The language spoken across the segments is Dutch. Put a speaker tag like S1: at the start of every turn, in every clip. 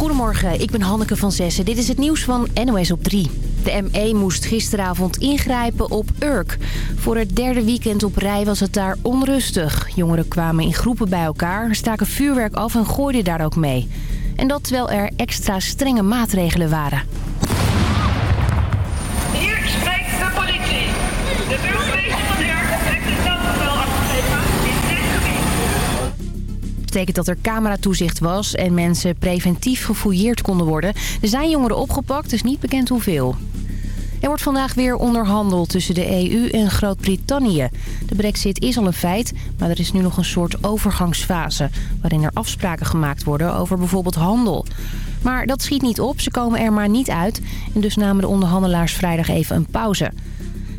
S1: Goedemorgen, ik ben Hanneke van Zessen. Dit is het nieuws van NOS op 3. De ME moest gisteravond ingrijpen op Urk. Voor het derde weekend op rij was het daar onrustig. Jongeren kwamen in groepen bij elkaar, staken vuurwerk af en gooiden daar ook mee. En dat terwijl er extra strenge maatregelen waren.
S2: Hier spreekt de politie. De burgemeester van Urk heeft het zelfbevel afgegeven in dit gebied.
S1: Dat betekent dat er cameratoezicht was en mensen preventief gefouilleerd konden worden. Er zijn jongeren opgepakt, dus niet bekend hoeveel. Er wordt vandaag weer onderhandeld tussen de EU en Groot-Brittannië. De brexit is al een feit, maar er is nu nog een soort overgangsfase... waarin er afspraken gemaakt worden over bijvoorbeeld handel. Maar dat schiet niet op, ze komen er maar niet uit... en dus namen de onderhandelaars vrijdag even een pauze.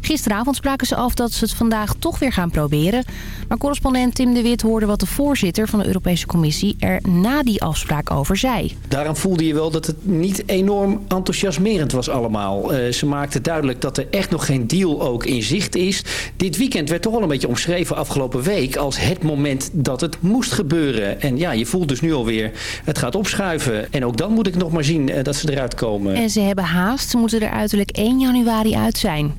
S1: Gisteravond spraken ze af dat ze het vandaag toch weer gaan proberen. Maar correspondent Tim de Wit hoorde wat de voorzitter van de Europese Commissie er na die afspraak over zei.
S3: Daaraan voelde je wel dat het niet enorm enthousiasmerend was allemaal. Uh, ze maakte duidelijk dat er echt nog geen deal ook in zicht is. Dit weekend werd toch wel een beetje omschreven afgelopen week als het moment dat het moest gebeuren. En ja, je voelt dus nu alweer, het gaat opschuiven. En ook dan moet ik nog maar zien uh, dat ze eruit komen.
S1: En ze hebben haast, ze moeten er uiterlijk 1 januari uit zijn.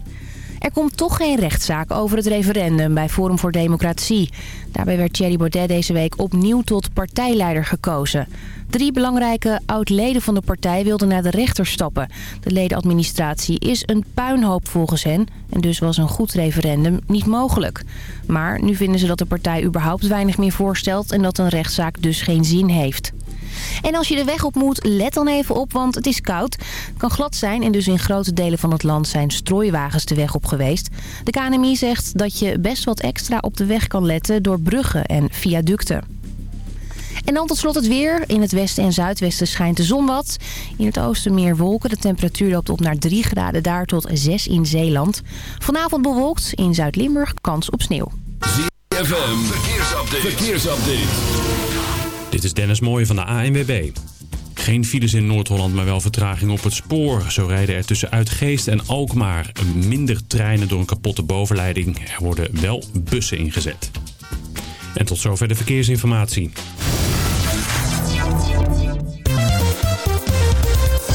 S1: Er komt toch geen rechtszaak over het referendum bij Forum voor Democratie. Daarbij werd Thierry Baudet deze week opnieuw tot partijleider gekozen. Drie belangrijke oud-leden van de partij wilden naar de rechter stappen. De ledenadministratie is een puinhoop volgens hen en dus was een goed referendum niet mogelijk. Maar nu vinden ze dat de partij überhaupt weinig meer voorstelt en dat een rechtszaak dus geen zin heeft. En als je de weg op moet, let dan even op, want het is koud. Het kan glad zijn en dus in grote delen van het land zijn strooiwagens de weg op geweest. De KNMI zegt dat je best wat extra op de weg kan letten door bruggen en viaducten. En dan tot slot het weer. In het westen en zuidwesten schijnt de zon wat. In het oosten meer wolken. De temperatuur loopt op naar 3 graden daar tot 6 in Zeeland. Vanavond bewolkt. In Zuid-Limburg kans op sneeuw.
S4: Dit is Dennis Mooij van de ANWB. Geen files in Noord-Holland, maar wel vertraging op het spoor. Zo rijden er tussen Uitgeest en Alkmaar minder treinen door een kapotte bovenleiding. Er worden wel bussen ingezet. En tot zover de verkeersinformatie.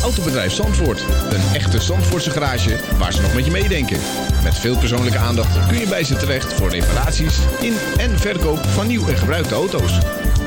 S5: Autobedrijf Zandvoort. Een echte Zandvoortse garage waar ze nog met je meedenken. Met veel persoonlijke aandacht kun je bij ze terecht voor reparaties in en verkoop van nieuw en gebruikte auto's.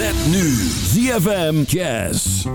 S6: Met nu ZFM Jazz.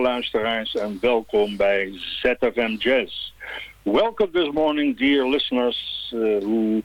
S7: Luisteraars en welkom bij ZFM Jazz. Welcome this morning dear listeners uh, who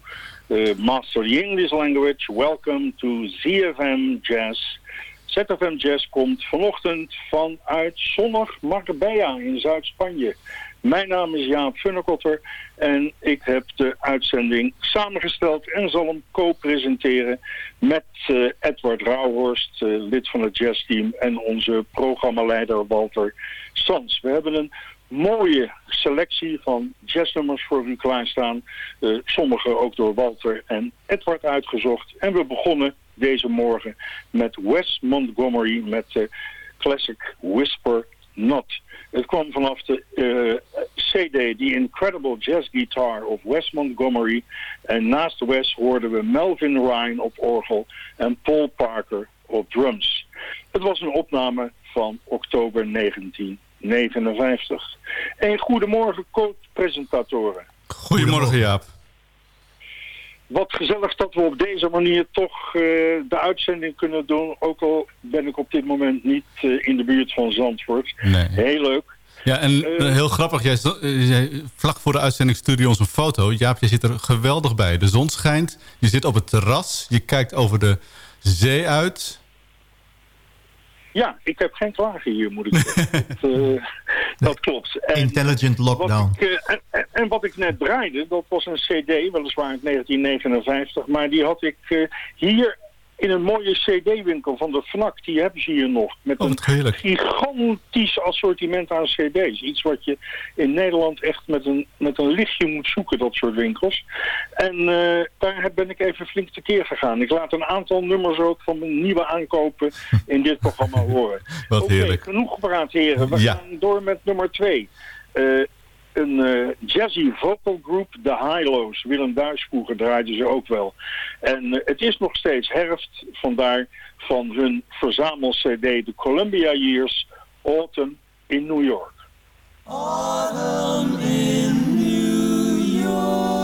S7: uh, master the English language. Welcome to ZFM Jazz. ZFM Jazz komt vanochtend vanuit zonnig Marbella in Zuid-Spanje. Mijn naam is Jaap Funnekotter en ik heb de uitzending samengesteld en zal hem co-presenteren met uh, Edward Rauhorst, uh, lid van het jazzteam en onze programmaleider Walter Sans. We hebben een mooie selectie van jazznummers voor u klaarstaan. Uh, sommige ook door Walter en Edward uitgezocht. En we begonnen deze morgen met Wes Montgomery met de classic Whisper Not. Het kwam vanaf de uh, CD The Incredible Jazz Guitar of Wes Montgomery. En naast Wes hoorden we Melvin Ryan op orgel en Paul Parker op drums. Het was een opname van oktober 1959. En goedemorgen, co-presentatoren.
S8: Goedemorgen, Jaap.
S7: Wat gezellig dat we op deze manier toch uh, de uitzending kunnen doen. Ook al ben ik op dit moment niet uh, in de buurt van Zandvoort.
S8: Nee.
S7: Heel leuk.
S8: Ja, en uh, heel grappig. Jij, jij, vlak voor de uitzending stuurde je ons een foto. Jaap, je zit er geweldig bij. De zon schijnt. Je zit op het terras. Je kijkt over de zee uit.
S7: Ja, ik heb geen klagen hier, moet ik zeggen. dat, uh, dat klopt.
S9: En Intelligent lockdown.
S7: Ik, uh, en, wat ik net draaide, dat was een cd, weliswaar in 1959. Maar die had ik uh, hier in een mooie cd-winkel van de FNAC. Die hebben ze hier nog. Met
S8: oh,
S7: een gigantisch assortiment aan cd's. Iets wat je in Nederland echt met een, met een lichtje moet zoeken, dat soort winkels. En uh, daar ben ik even flink tekeer gegaan. Ik laat een aantal nummers ook van mijn nieuwe aankopen in dit programma horen.
S8: Wat heerlijk.
S7: genoeg gepraat heren. We
S8: Ja.
S7: gaan door met nummer twee. Uh, een eh, jazzy vocal group, de Highlows. Willem Duis vroeger draaiden ze ook wel. En eh, het is nog steeds herfst, vandaar van hun verzamel-cd The Columbia Years, Autumn in New York.
S9: Autumn in New York.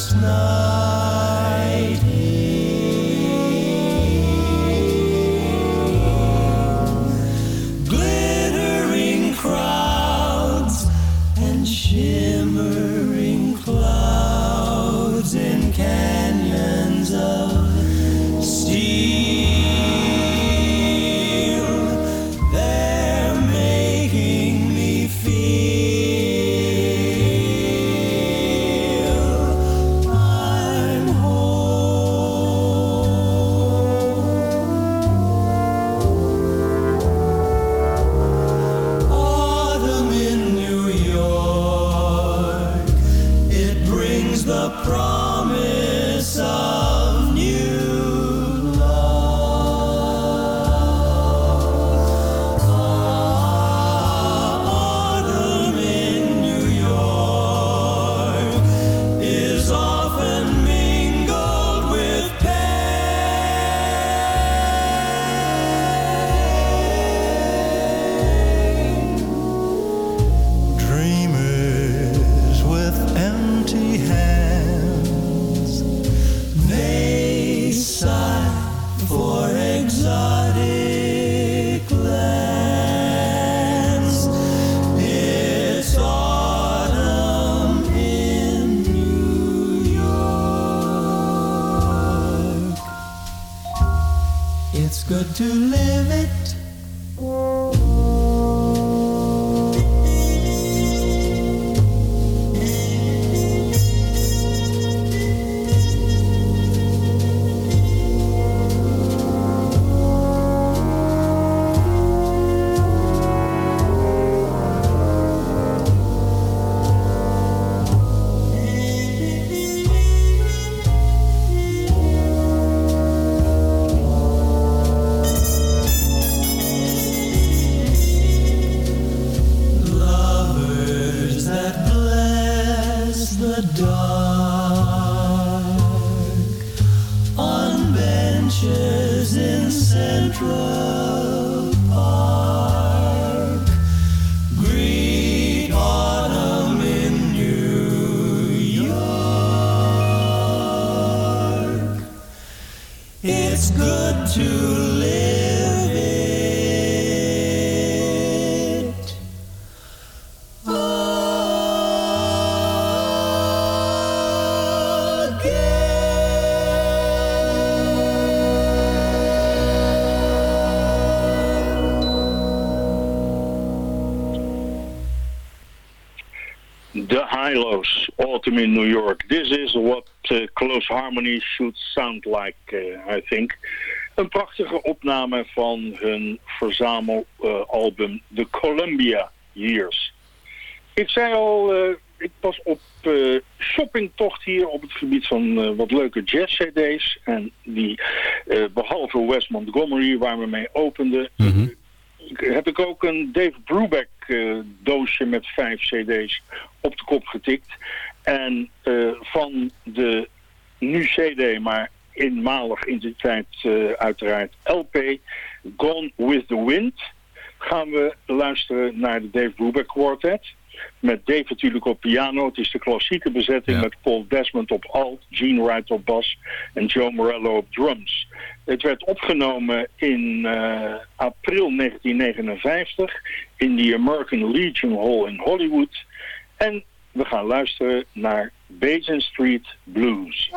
S9: Of first good to live it. Again. The
S7: Highlows, Autumn in New York. This is what close harmony should sound like, uh, I think. Een prachtige opname van hun verzamelalbum The Columbia Years. Ik zei al, eh, ik was op eh, shoppingtocht hier op het gebied van eh, wat leuke jazz-cd's. En die, eh, behalve Wes Montgomery, waar we mee openden, heb ik ook een Dave Brubeck eh, doosje met vijf cd's op de kop getikt. En eh, van de nu cd, maar eenmalig in de tijd eh, uiteraard LP, Gone with the Wind, gaan we luisteren naar de Dave Brubeck Quartet. Met Dave natuurlijk op piano. Het is de klassieke bezetting met Paul Desmond op alt, Gene Wright op bas en Joe Morello op drums. Het werd opgenomen in eh, april 1959 in de American Legion Hall in Hollywood. En we gaan luisteren naar Basin Street Blues.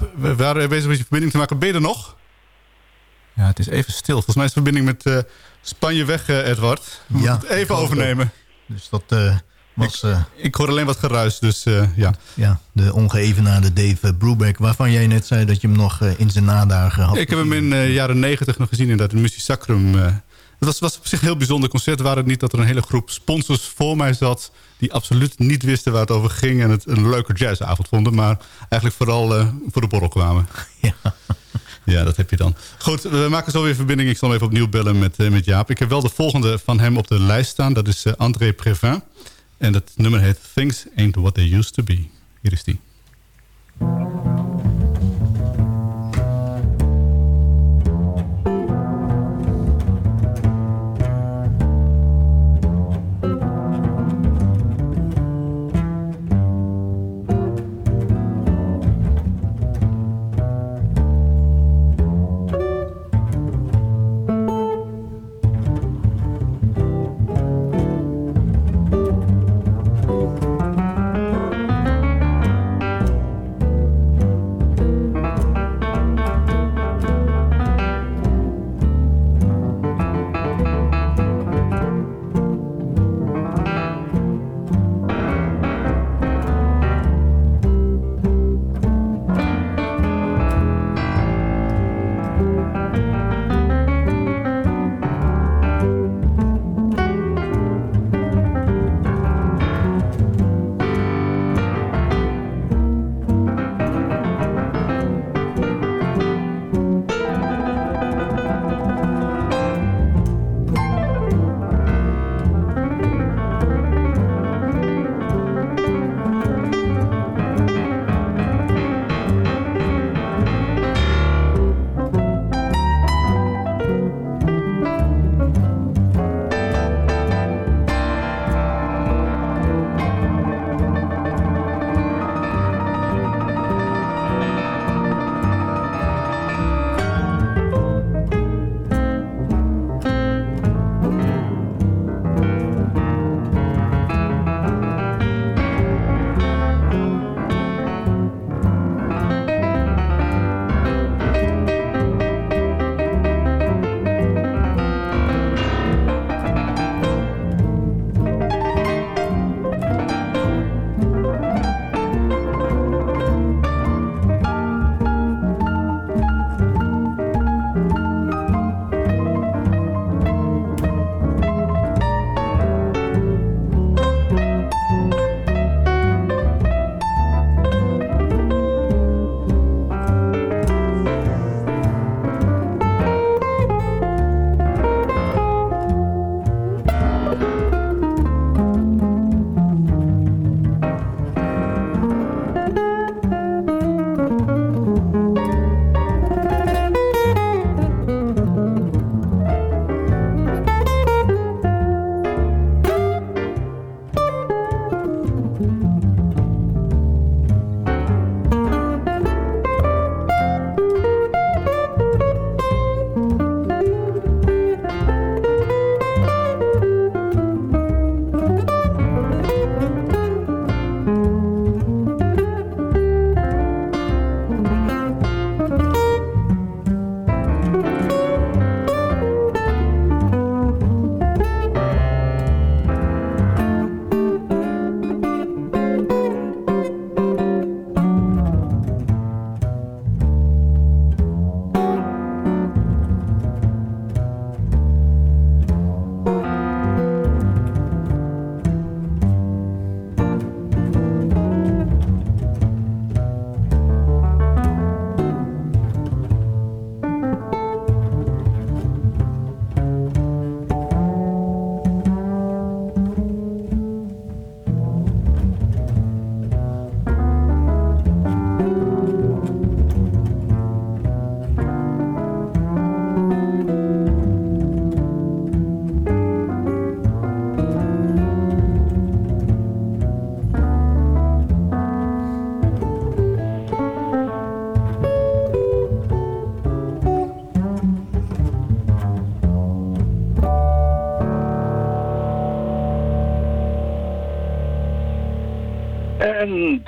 S8: Ja, we waren bezig met je verbinding te maken. Ben je er nog? Ja, het is even stil. Volgens mij is de verbinding met eh, Spanje weg, eh, Edward. We
S10: Ja,
S8: moeten het
S10: ik
S8: even overnemen.
S10: Dus dat eh, was eh,
S8: Ik hoor alleen wat geruis, dus eh, ja.
S10: ja, de ongeëvenaarde Dave Brubeck... waarvan jij net zei dat je hem nog in zijn nadagen had.
S8: Ik heb hem in de jaren negentig nog gezien in dat Muziek Sacrum. Het was, was op zich een heel bijzonder concert. Waar het niet dat er een hele groep sponsors voor mij zat... die absoluut niet wisten waar het over ging... en het een leuke jazzavond vonden. Maar eigenlijk vooral eh, voor de borrel kwamen.
S10: Ja.
S8: Ja, dat heb je dan. Goed, we maken zo weer verbinding. Ik zal hem even opnieuw bellen met, eh, met Jaap. Ik heb wel de volgende van hem op de lijst staan. Dat is eh, André Prévin. En dat nummer heet Things Ain't What They Used To Be. Hier is die.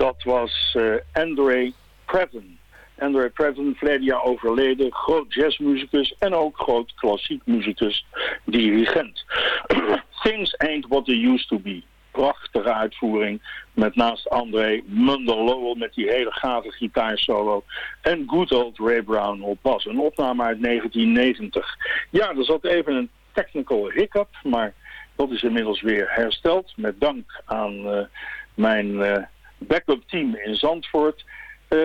S7: Dat was uh, Andre Previn. Andre Previn, verleden jaar overleden, groot jazzmuzikus en ook groot klassiek muzikus, dirigent. Things ain't what they used to be. Prachtige uitvoering met naast André Mundell Lowell met die hele gave gitaarsolo en good old Ray Brown op bas. Een opname uit 1990. Ja, er zat even een technical hiccup, maar dat is inmiddels weer hersteld met dank aan uh, mijn uh, backup team in Zandvoort. Uh,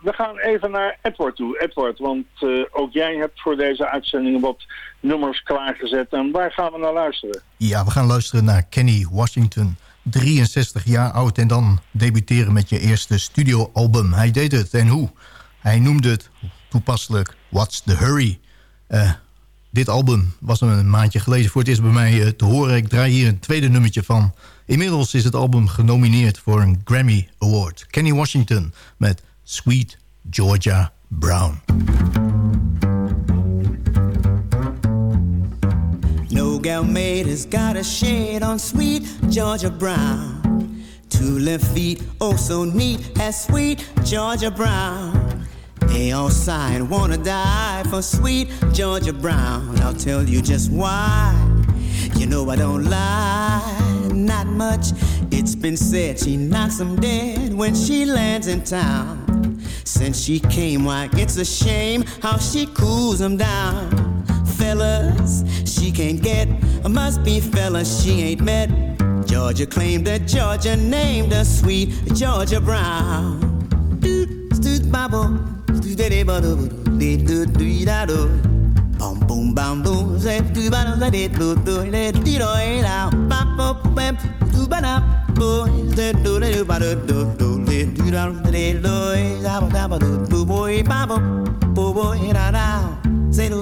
S7: we gaan even naar Edward toe. Edward, want uh, ook jij hebt voor deze uitzending wat nummers klaargezet. En waar gaan we naar luisteren?
S10: Ja, we gaan luisteren naar Kenny Washington. 63 jaar oud en dan debuteren met je eerste studioalbum. Hij deed het en hoe? Hij noemde het toepasselijk What's the Hurry? Uh, dit album was een maandje geleden voor het eerst bij mij te horen. Ik draai hier een tweede nummertje van. Inmiddels is het album genomineerd voor een Grammy Award. Kenny Washington met Sweet Georgia Brown.
S11: No gal made has got a shade on sweet Georgia Brown. Two left feet, oh so neat, as sweet Georgia Brown. They all sigh and wanna die for sweet Georgia Brown. I'll tell you just why. You know I don't lie, not much. It's been said she knocks them dead when she lands in town. Since she came, why it's a shame how she cools them down. Fellas, she can't get, a must be fellas she ain't met. Georgia claimed that Georgia named her sweet Georgia Brown. Stood Bible, Bum boom bam boom, say do ba da da do do let do do it Bom bom bom bom, zep tu ba na zep tu tu le ti do e la pa po pem tu ba na po zep tu le tu ba do do do le tu da le do e da ba da ba do tu boy pa po po boy ra ra. De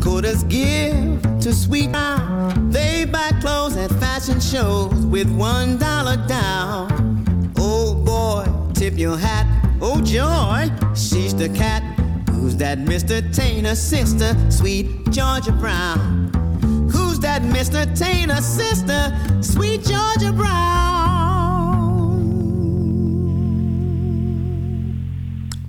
S11: those quarters give to sweet. They buy clothes at fashion shows with one dollar down. Oh boy, tip your hat. Oh joy, she's the cat Who's that Mr. Tainer sister, sweet Georgia Brown? Who's that Mr. Tainer sister, sweet Georgia Brown?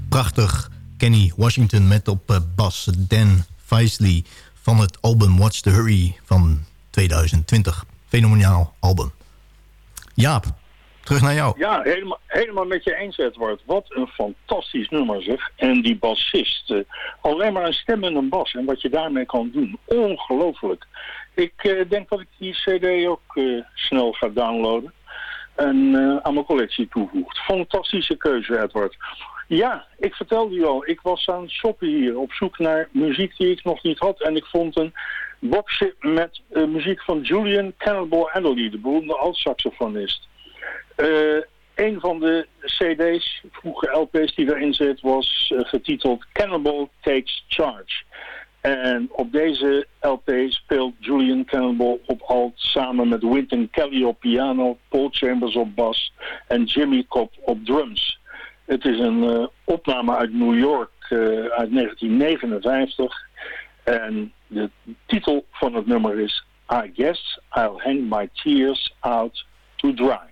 S10: Prachtig. Kenny Washington met op eh, bas Dan Feisley van het album What's the Hurry van 2020. Fenomenaal album. Jaap, terug naar jou.
S7: Ja, helemaal, helemaal met je eens, Edward. Wat een fantastisch nummer, zeg. En die bassist. Uh, alleen maar een stem en een bas. En wat je daarmee kan doen. Ongelooflijk. Ik uh, denk dat ik die cd ook uh, snel ga downloaden. En aan mijn collectie toevoegt. Fantastische keuze, Edward. Ja, ik vertelde u al. Ik was aan het shoppen hier. Op zoek naar muziek die ik nog niet had. En ik vond een boxje met muziek van Julian Cannonball Adderley. De beroemde alt-saxofonist. Uh, een van de cd's, vroege LP's die erin zit, was uh, getiteld Cannibal Takes Charge. En op deze LP speelt Julian Cannibal op alt samen met Wynton Kelly op piano, Paul Chambers op bas en Jimmy Cobb op drums. Het is een uh, opname uit New York uit 1959 en de titel van het nummer is I Guess I'll Hang My Tears Out to Dry.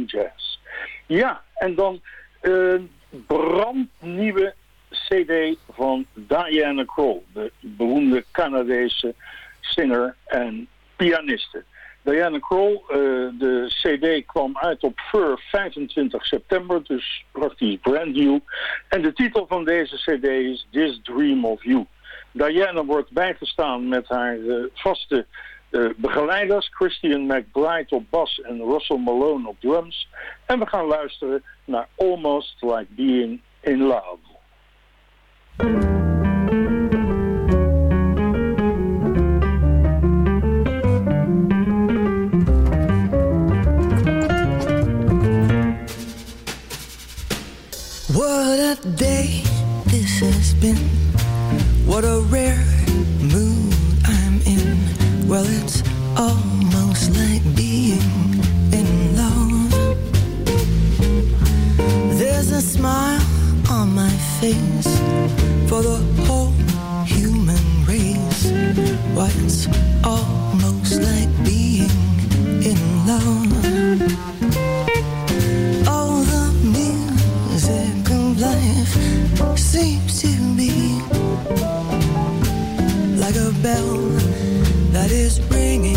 S7: Jazz. Ja, en dan een brandnieuwe cd van Diana Krall, de beroemde Canadese singer en pianiste. Diana Krall, uh, de cd kwam uit op Fur 25 september, dus praktisch brand new. En de titel van deze cd is This Dream of You. Diana wordt bijgestaan met haar uh, vaste uh, begeleiders, Christian McBride op bas en Russell Malone op drums. En we gaan luisteren naar Almost Like Being in Love.
S12: What a day this has been. What a rare. Well, it's almost like being in love. There's a smile on my face for the whole human race. Why, almost like being in love. All the music of life seems to be like a bell that is ringing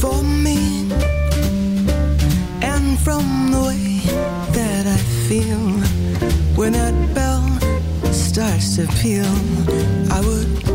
S12: for me. And from the way that I feel when that bell starts to peal, I would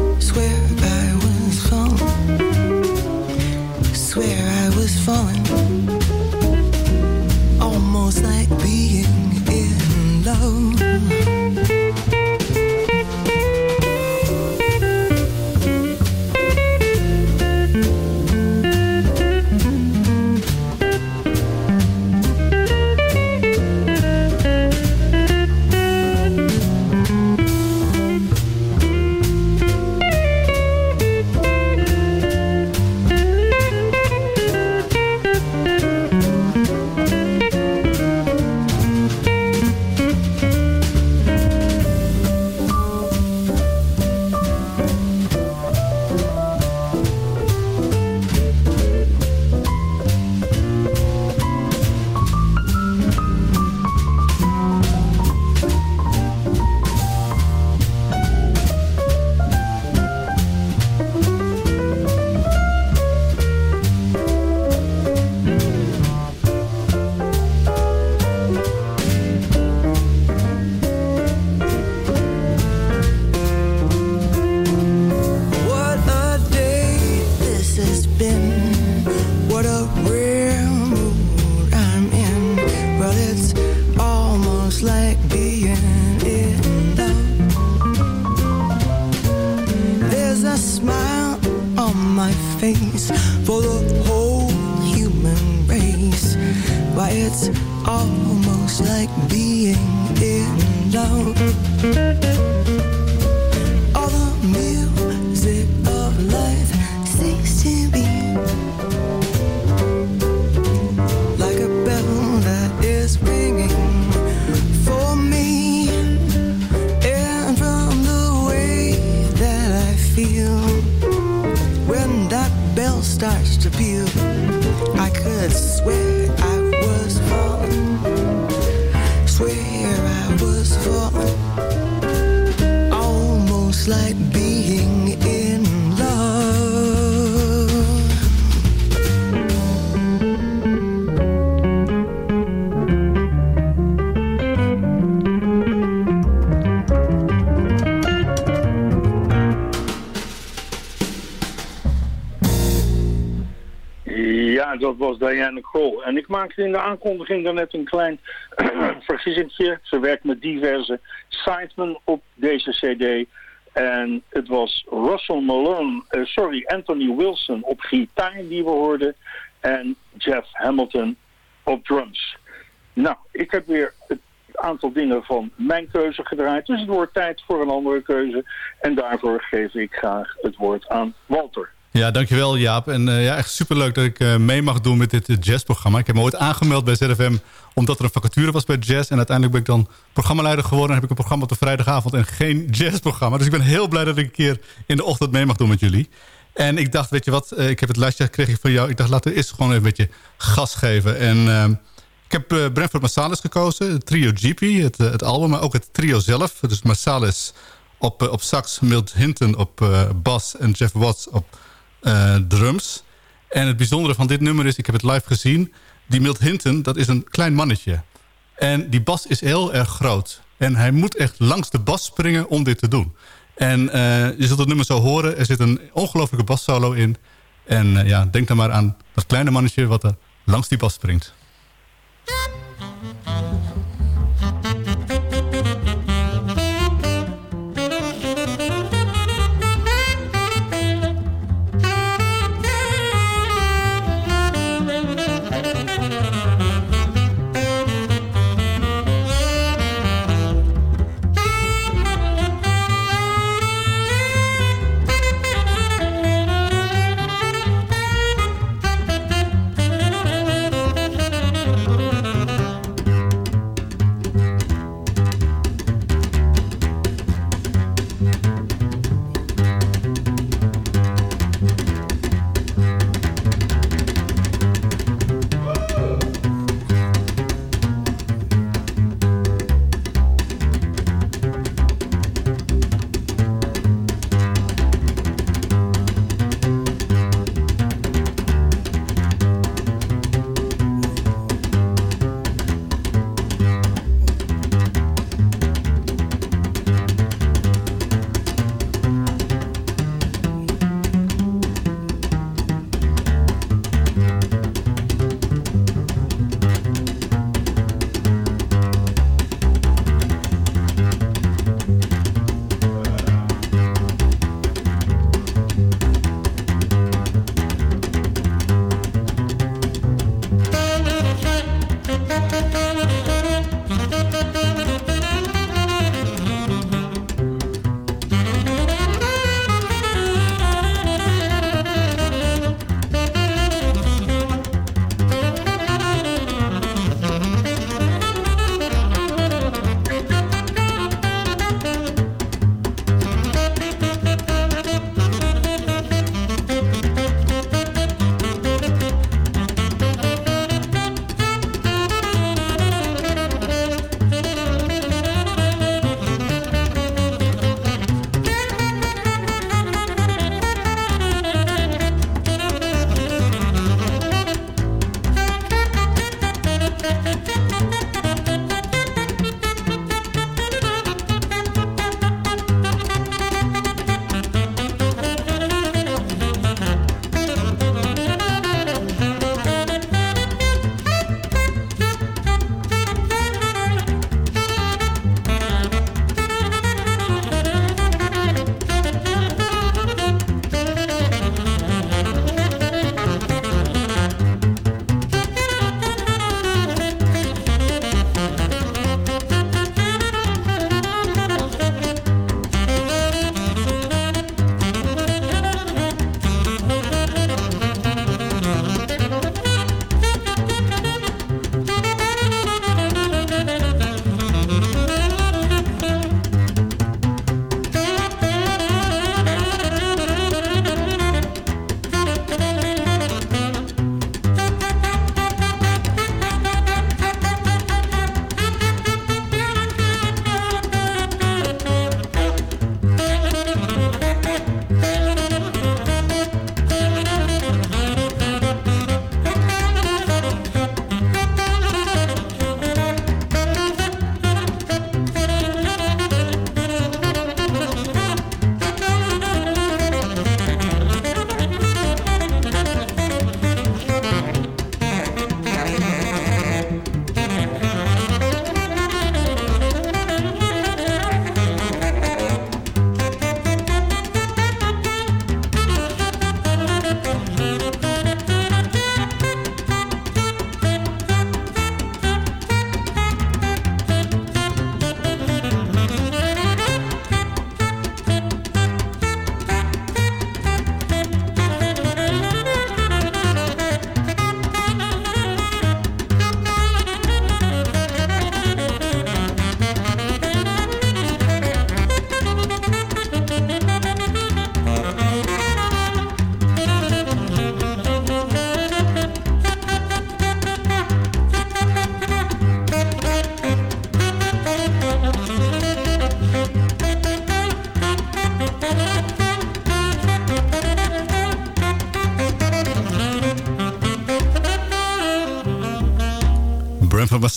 S7: Dat was Diane Krol. En ik maakte in de aankondiging daarnet een klein vergissingje. Ze werkt met diverse sidemen op deze cd. En het was Russell Malone, eh, sorry, Anthony Wilson op gitaar die we hoorden. En Jeff Hamilton op drums. Nou, ik heb weer het aantal dingen van mijn keuze gedraaid. Dus het wordt tijd voor een andere keuze. En daarvoor geef ik graag het woord aan Walter.
S8: Ja, dankjewel Jaap. En eh, ja, echt superleuk dat ik eh, mee mag doen met dit uh, jazzprogramma. Ik heb me ooit aangemeld bij ZFM omdat er een vacature was bij jazz. En uiteindelijk ben ik dan programmaleider geworden. En heb ik een programma op de vrijdagavond en geen jazzprogramma. Dus ik ben heel blij dat ik een keer in de ochtend mee mag doen met jullie. En ik dacht, weet je wat, eh, ik heb het lijstje gekregen van jou. Ik dacht, laten we eerst gewoon even een beetje gas geven. En uh, ik heb uh, Brentford Marsalis gekozen, het trio GP, het, het album, maar ook het trio zelf. Dus Marsalis op, op sax, Milt Hinton op bas en Jeff Watts op drums. En het bijzondere van dit nummer is, ik heb het live gezien... die Milt Hinton, dat is een klein mannetje. En die bas is heel erg groot. En hij moet echt langs de bas springen om dit te doen. En uh, je zult het nummer zo horen. Er zit een ongelofelijke bassolo in. En uh, ja, denk dan maar aan dat kleine mannetje wat er langs die bas springt.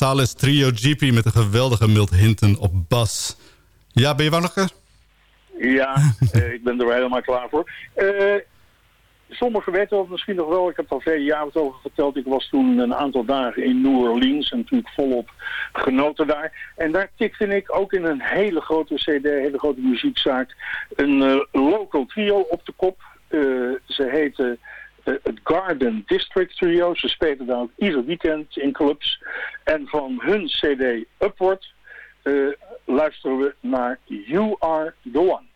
S8: Marsalis Trio GP met een geweldige Milt Hinton op bas. Ja, ben je wakker?
S7: Ja, eh, ik ben er helemaal klaar voor. Eh, sommigen weten dat misschien nog wel. Ik heb al vele jaren over verteld. Ik was toen een aantal dagen in New Orleans en natuurlijk volop genoten daar. En daar tikte ik ook in een hele grote cd, hele grote muziekzaak, een uh, local trio op de kop. Uh, ze uh, het Garden District Trio. Ze spelen ook ieder weekend in clubs. En van hun cd Upward luisteren we naar You Are The One.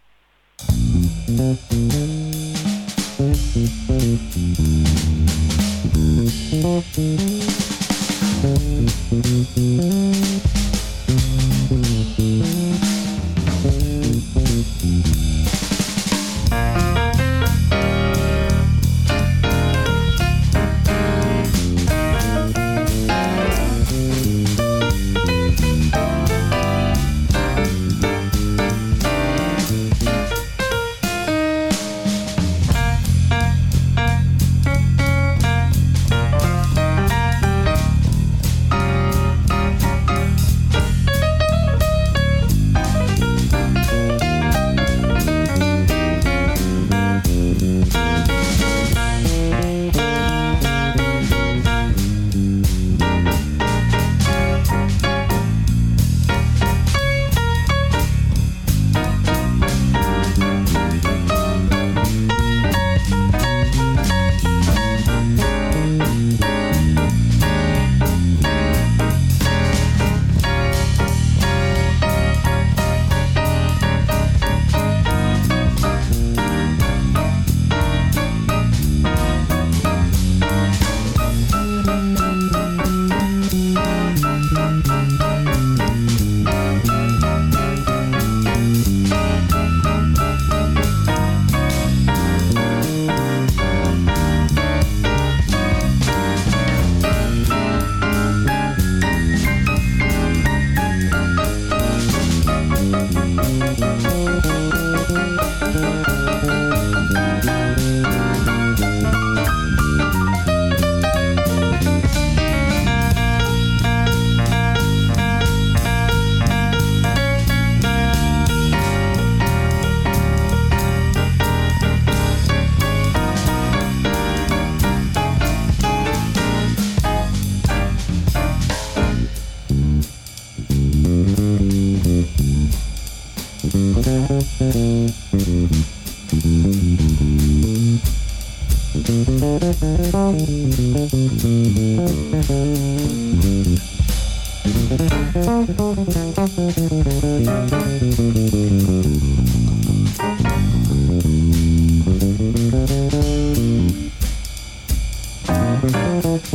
S7: Dat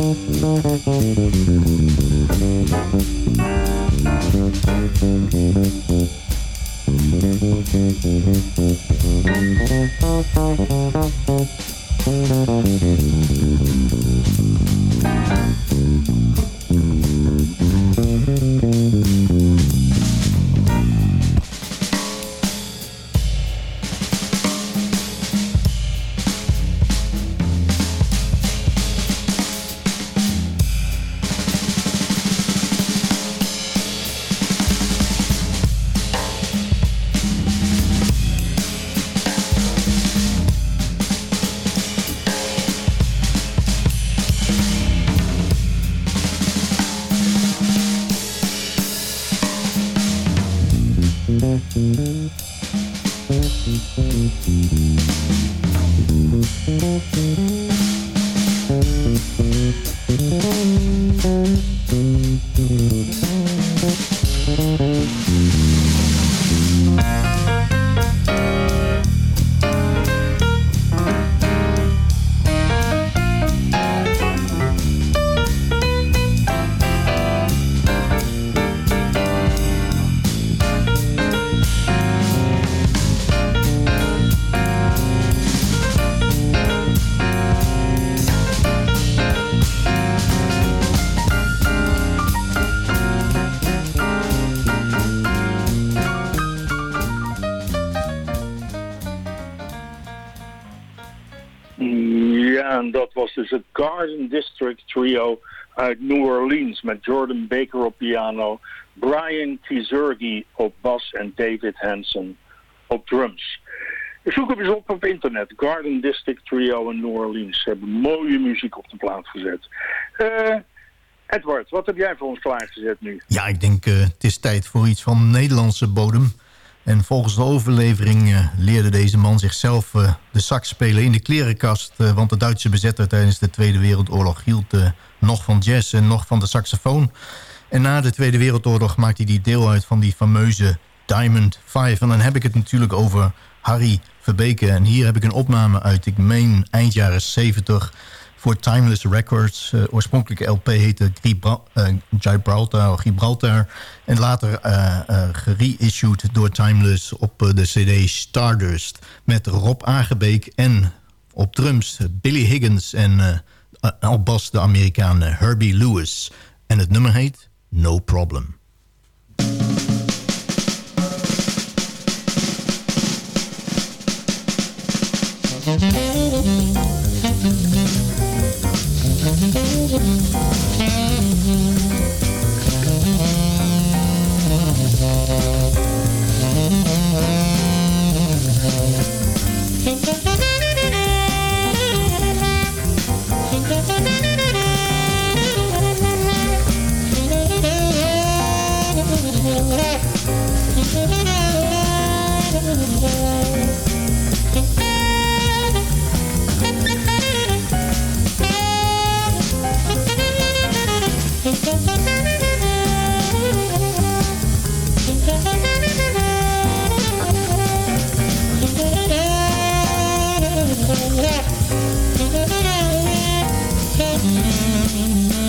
S7: Trio uit New Orleans met Jordan Baker op piano, Brian Kizurgi op bas en David Hansen op drums. Zoek hem eens op op internet. Garden District Trio in New Orleans. Ze hebben mooie muziek op de plaat gezet. Eh, Edward, wat heb jij voor ons klaargezet nu?
S10: Ja, ik denk uh, het is tijd voor iets van Nederlandse bodem. En volgens de overlevering uh, leerde deze man zichzelf uh, de sax spelen in de klerenkast. want de Duitse bezetter tijdens de Tweede Wereldoorlog hield nog van jazz en nog van de saxofoon. En na de Tweede Wereldoorlog maakte hij deel uit van die fameuze Diamond Five. En dan heb ik het natuurlijk over Harry Verbeke. En hier heb ik een opname uit, ik meen, eind jaren 70 voor Timeless Records. Eh, oorspronkelijke LP heette eh, Gibraltar, Gibraltar. En later eh, gereissued door Timeless op de cd Stardust. Met Rob Aangebeek en op drums Billy Higgins en albas de Amerikaan Herbie Lewis. En het nummer heet No Problem. Yeah. Mm-hmm.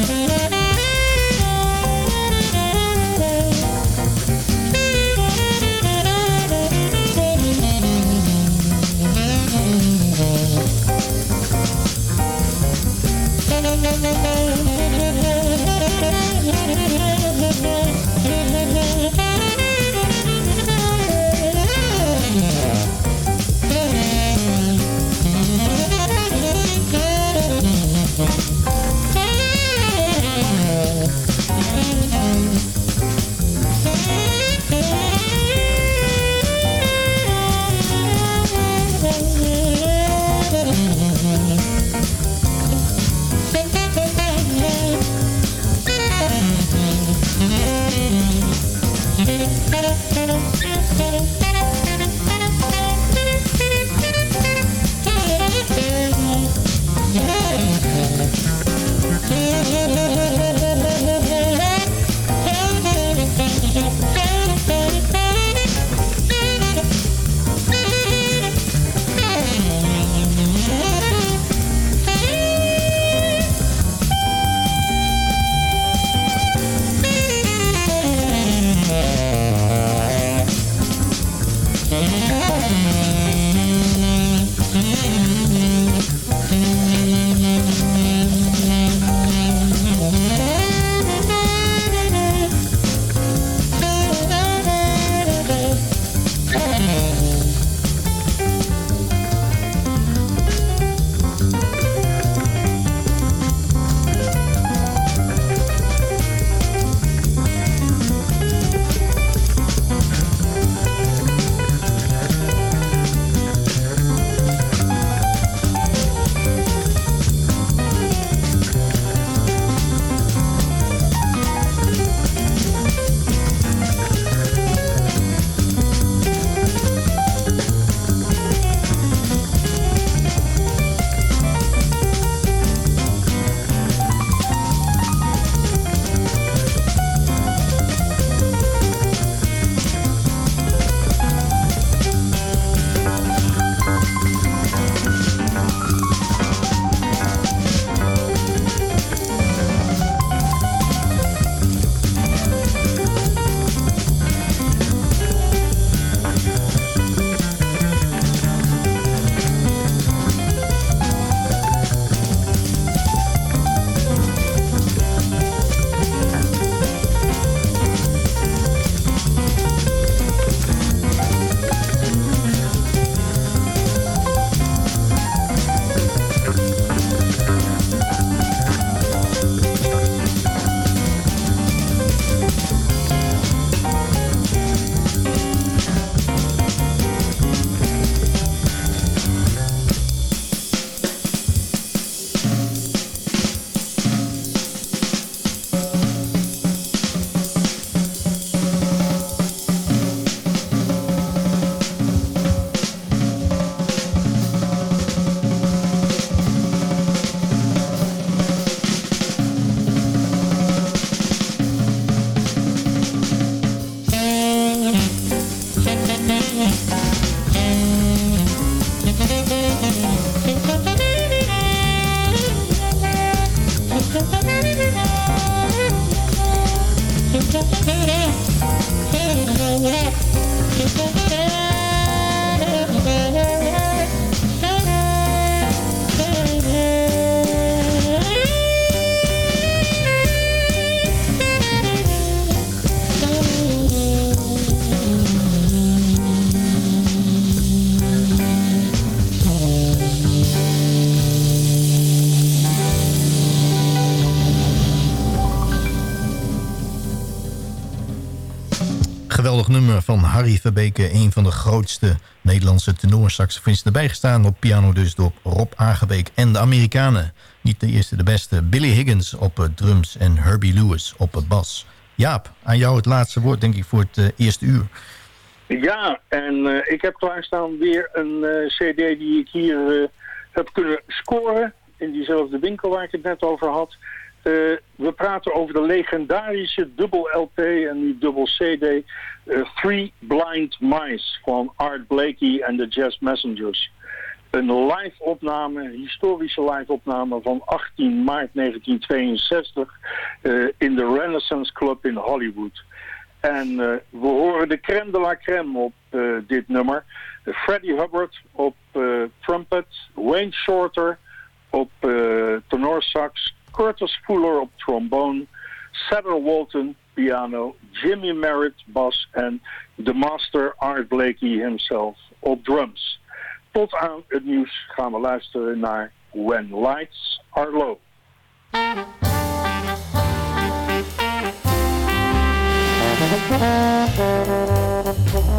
S10: Yeah. Verbeke... een van de grootste Nederlandse tenorsaxofonisten erbij gestaan. Op piano dus door Rob Aangebeek en de Amerikanen. Niet de eerste, de beste. Billy Higgins op eh, drums en Herbie Lewis op eh, bas. Jaap, aan jou het laatste woord denk ik voor het eh, eerste uur.
S7: Ja, en eh, ik heb klaarstaan weer een eh, cd die ik hier eh, heb kunnen scoren. In diezelfde winkel waar ik het net over had. Eh, we praten over de legendarische dubbel LP en die dubbel CD. eh, Three Blind Mice van Art Blakey en de Jazz Messengers. Een live opname, historische live opname van 18 maart 1962 eh, in de Renaissance Club in Hollywood. En we horen de crème de la crème op dit nummer. Freddie Hubbard op trumpet, Wayne Shorter op uh, tenorsax, Curtis Fuller op trombone, Cedar Walton piano, Jimmy Merritt bas en de master Art Blakey himself op drums. Tot aan het nieuws gaan we luisteren naar When Lights Are Low.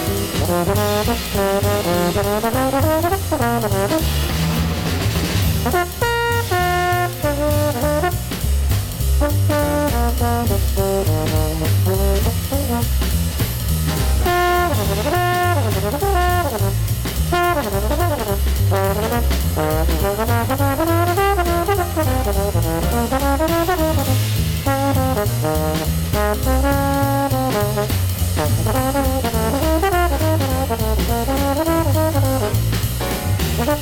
S6: Thank Tot